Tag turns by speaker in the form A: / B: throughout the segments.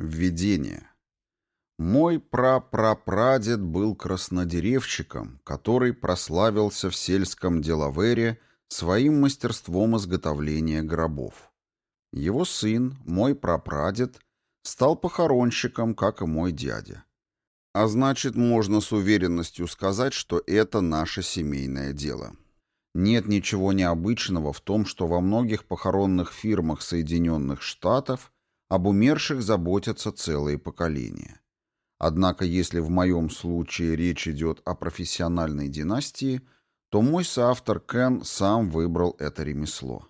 A: Введение. Мой прапрапрадед был краснодеревщиком, который прославился в сельском Делавере своим мастерством изготовления гробов. Его сын, мой прапрадед, стал похоронщиком, как и мой дядя. А значит, можно с уверенностью сказать, что это наше семейное дело. Нет ничего необычного в том, что во многих похоронных фирмах Соединенных Штатов об умерших заботятся целые поколения. Однако, если в моем случае речь идет о профессиональной династии, то мой соавтор Кен сам выбрал это ремесло.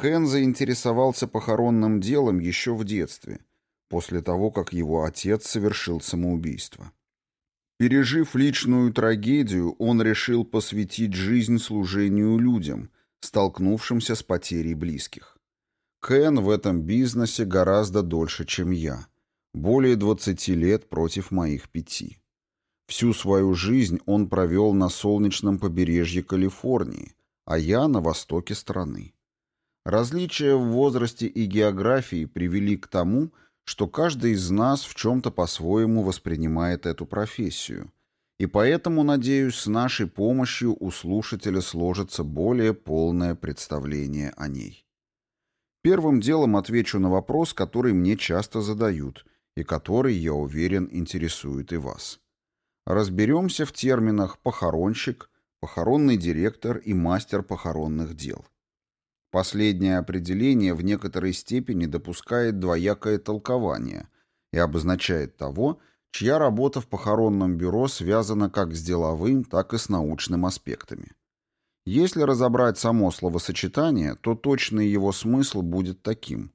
A: Кен заинтересовался похоронным делом еще в детстве, после того, как его отец совершил самоубийство. Пережив личную трагедию, он решил посвятить жизнь служению людям, столкнувшимся с потерей близких. Кен в этом бизнесе гораздо дольше, чем я. Более 20 лет против моих пяти. Всю свою жизнь он провел на солнечном побережье Калифорнии, а я на востоке страны. Различия в возрасте и географии привели к тому, что каждый из нас в чем-то по-своему воспринимает эту профессию, и поэтому, надеюсь, с нашей помощью у слушателя сложится более полное представление о ней. Первым делом отвечу на вопрос, который мне часто задают, и который, я уверен, интересует и вас. Разберемся в терминах «похоронщик», «похоронный директор» и «мастер похоронных дел». Последнее определение в некоторой степени допускает двоякое толкование и обозначает того, чья работа в похоронном бюро связана как с деловым, так и с научным аспектами. Если разобрать само словосочетание, то точный его смысл будет таким.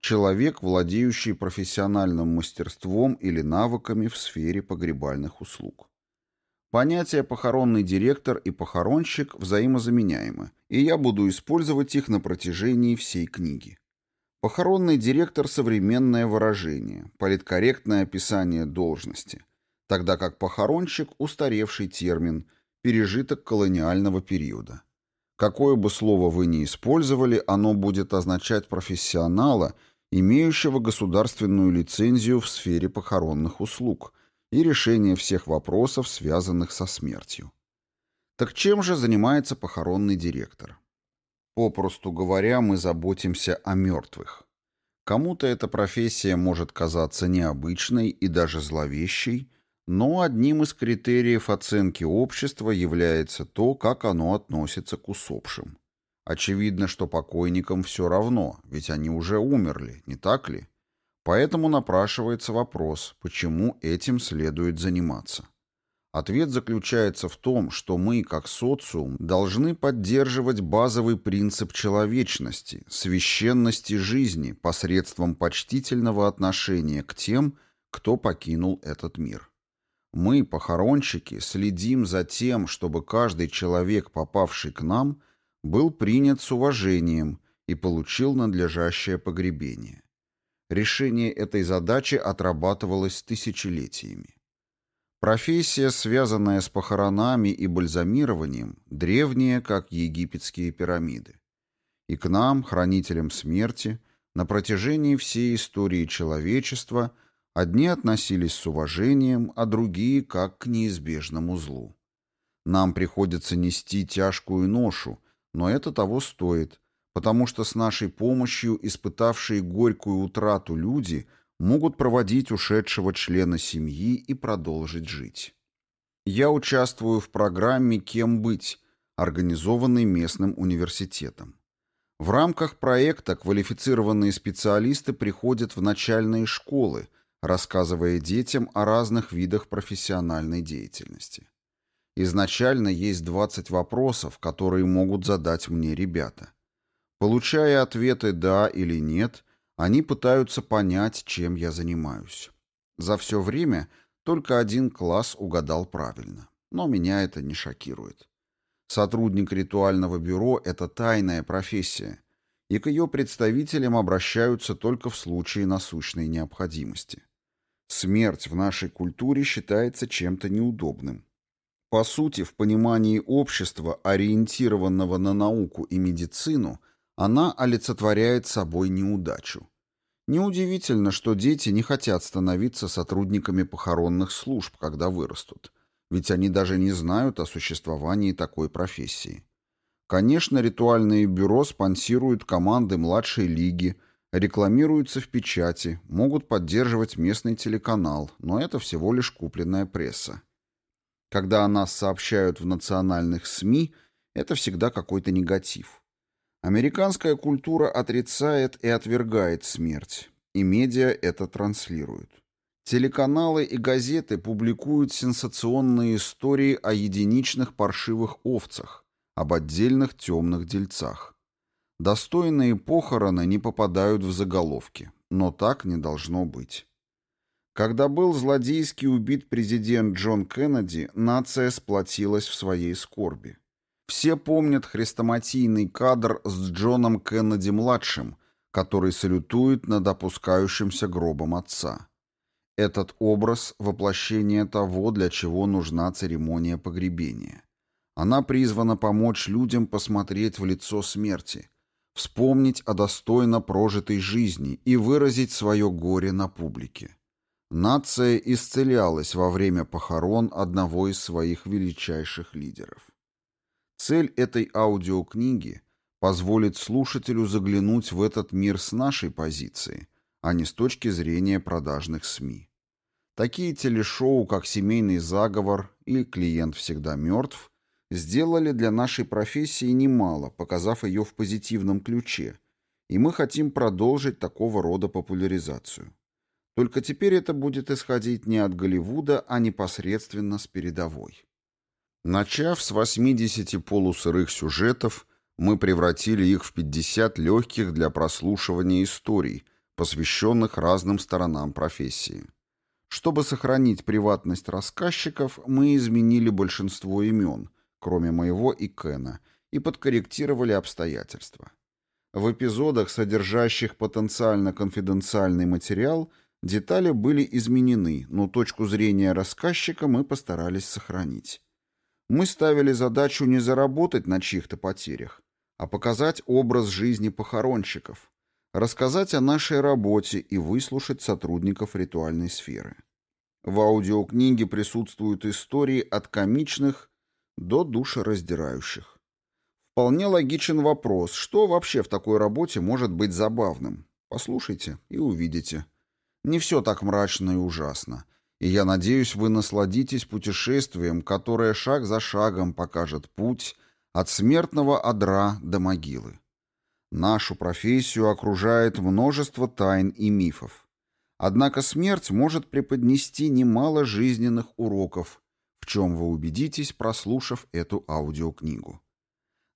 A: Человек, владеющий профессиональным мастерством или навыками в сфере погребальных услуг. Понятия «похоронный директор» и «похоронщик» взаимозаменяемы, и я буду использовать их на протяжении всей книги. Похоронный директор – современное выражение, политкорректное описание должности, тогда как похоронщик – устаревший термин, пережиток колониального периода. Какое бы слово вы ни использовали, оно будет означать профессионала, имеющего государственную лицензию в сфере похоронных услуг – и решение всех вопросов, связанных со смертью. Так чем же занимается похоронный директор? Попросту говоря, мы заботимся о мертвых. Кому-то эта профессия может казаться необычной и даже зловещей, но одним из критериев оценки общества является то, как оно относится к усопшим. Очевидно, что покойникам все равно, ведь они уже умерли, не так ли? Поэтому напрашивается вопрос, почему этим следует заниматься. Ответ заключается в том, что мы, как социум, должны поддерживать базовый принцип человечности, священности жизни посредством почтительного отношения к тем, кто покинул этот мир. Мы, похоронщики, следим за тем, чтобы каждый человек, попавший к нам, был принят с уважением и получил надлежащее погребение. Решение этой задачи отрабатывалось тысячелетиями. Профессия, связанная с похоронами и бальзамированием, древняя, как египетские пирамиды. И к нам, хранителям смерти, на протяжении всей истории человечества одни относились с уважением, а другие как к неизбежному злу. Нам приходится нести тяжкую ношу, но это того стоит, потому что с нашей помощью испытавшие горькую утрату люди могут проводить ушедшего члена семьи и продолжить жить. Я участвую в программе «Кем быть», организованной местным университетом. В рамках проекта квалифицированные специалисты приходят в начальные школы, рассказывая детям о разных видах профессиональной деятельности. Изначально есть 20 вопросов, которые могут задать мне ребята. Получая ответы «да» или «нет», они пытаются понять, чем я занимаюсь. За все время только один класс угадал правильно, но меня это не шокирует. Сотрудник ритуального бюро – это тайная профессия, и к ее представителям обращаются только в случае насущной необходимости. Смерть в нашей культуре считается чем-то неудобным. По сути, в понимании общества, ориентированного на науку и медицину – она олицетворяет собой неудачу. Неудивительно, что дети не хотят становиться сотрудниками похоронных служб, когда вырастут, ведь они даже не знают о существовании такой профессии. Конечно, ритуальные бюро спонсируют команды младшей лиги, рекламируются в печати, могут поддерживать местный телеканал, но это всего лишь купленная пресса. Когда о нас сообщают в национальных СМИ, это всегда какой-то негатив. Американская культура отрицает и отвергает смерть, и медиа это транслируют. Телеканалы и газеты публикуют сенсационные истории о единичных паршивых овцах, об отдельных темных дельцах. Достойные похороны не попадают в заголовки, но так не должно быть. Когда был злодейски убит президент Джон Кеннеди, нация сплотилась в своей скорби. Все помнят хрестоматийный кадр с Джоном Кеннеди-младшим, который салютует над опускающимся гробом отца. Этот образ – воплощение того, для чего нужна церемония погребения. Она призвана помочь людям посмотреть в лицо смерти, вспомнить о достойно прожитой жизни и выразить свое горе на публике. Нация исцелялась во время похорон одного из своих величайших лидеров. Цель этой аудиокниги – позволить слушателю заглянуть в этот мир с нашей позиции, а не с точки зрения продажных СМИ. Такие телешоу, как «Семейный заговор» и «Клиент всегда мертв» сделали для нашей профессии немало, показав ее в позитивном ключе, и мы хотим продолжить такого рода популяризацию. Только теперь это будет исходить не от Голливуда, а непосредственно с передовой. Начав с 80 полусырых сюжетов, мы превратили их в 50 легких для прослушивания историй, посвященных разным сторонам профессии. Чтобы сохранить приватность рассказчиков, мы изменили большинство имен, кроме моего и Кена, и подкорректировали обстоятельства. В эпизодах, содержащих потенциально конфиденциальный материал, детали были изменены, но точку зрения рассказчика мы постарались сохранить. Мы ставили задачу не заработать на чьих-то потерях, а показать образ жизни похоронщиков, рассказать о нашей работе и выслушать сотрудников ритуальной сферы. В аудиокниге присутствуют истории от комичных до душераздирающих. Вполне логичен вопрос, что вообще в такой работе может быть забавным. Послушайте и увидите. Не все так мрачно и ужасно. И я надеюсь, вы насладитесь путешествием, которое шаг за шагом покажет путь от смертного одра до могилы. Нашу профессию окружает множество тайн и мифов. Однако смерть может преподнести немало жизненных уроков, в чем вы убедитесь, прослушав эту аудиокнигу.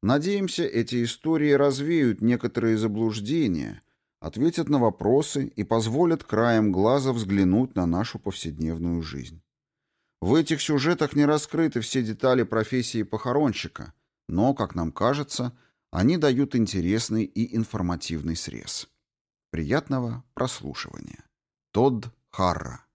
A: Надеемся, эти истории развеют некоторые заблуждения, ответят на вопросы и позволят краем глаза взглянуть на нашу повседневную жизнь. В этих сюжетах не раскрыты все детали профессии похоронщика, но, как нам кажется, они дают интересный и информативный срез. Приятного прослушивания. Тодд Харра